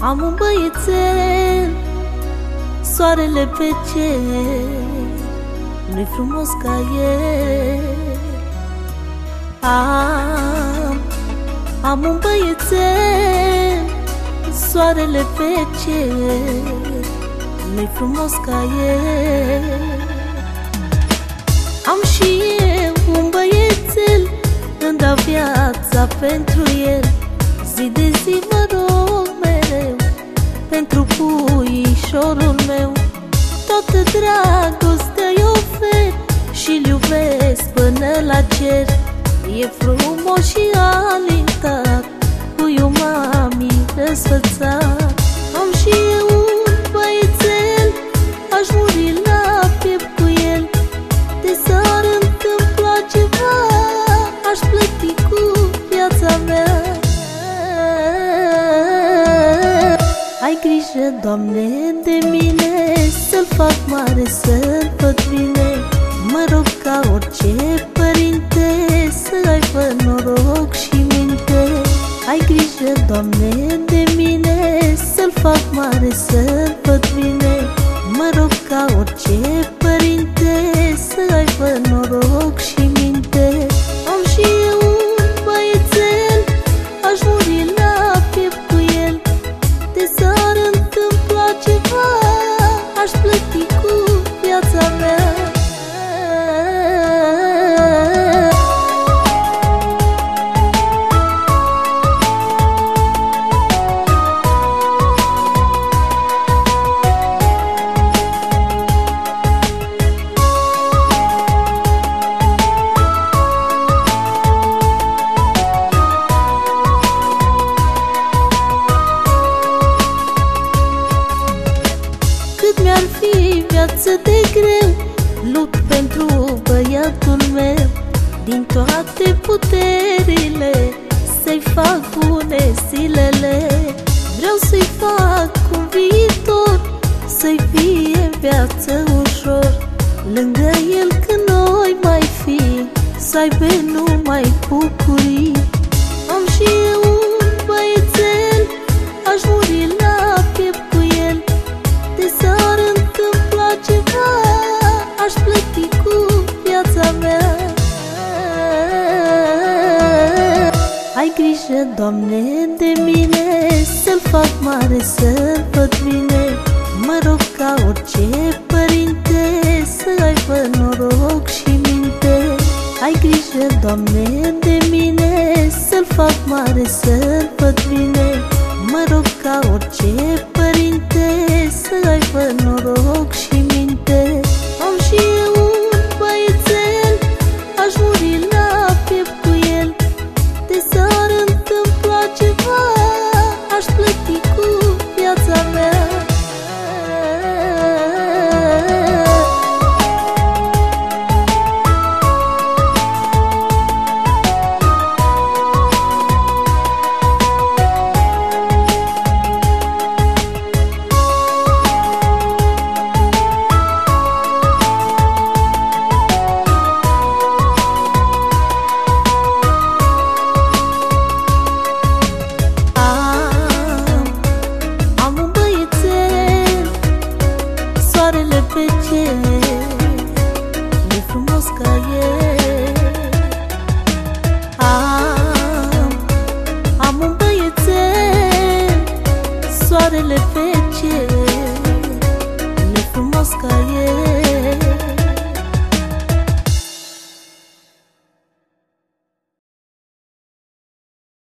Am un băiețel Soarele pe cer Nu-i frumos ca el. Am, am un băiețel Soarele pe cer Nu-i frumos ca el. Am și eu un băiețel Îmi dau viața pentru el Zi de zi mă rog mereu Pentru puișorul meu. Toată dragostea i ofer Și-l iubesc până la cer. E frumos și alintat Cu eu mami răsfățat Ai grijă, Doamne, de mine Să-l fac mare, să-l văd bine Mă rog ca orice viață de greu Lupt pentru băiatul meu. Din toate puterile Să-i fac bune zilele Vreau să-i fac un viitor Să-i fie viață ușor. Lângă el când noi mai fi Să aibă numai bucurii. Am și eu Ai grijă, Doamne, de mine Să-l fac mare, să-l văd bine Mă rog ca orice părinte Să aibă noroc și minte. Ai grijă, Doamne, de mine Să-l fac mare, să-l văd bine Mă rog ca orice părinte Să aibă noroc și Soarele pe cer E frumos ca el. Am, am un băiețel Soarele pe cer E frumos ca el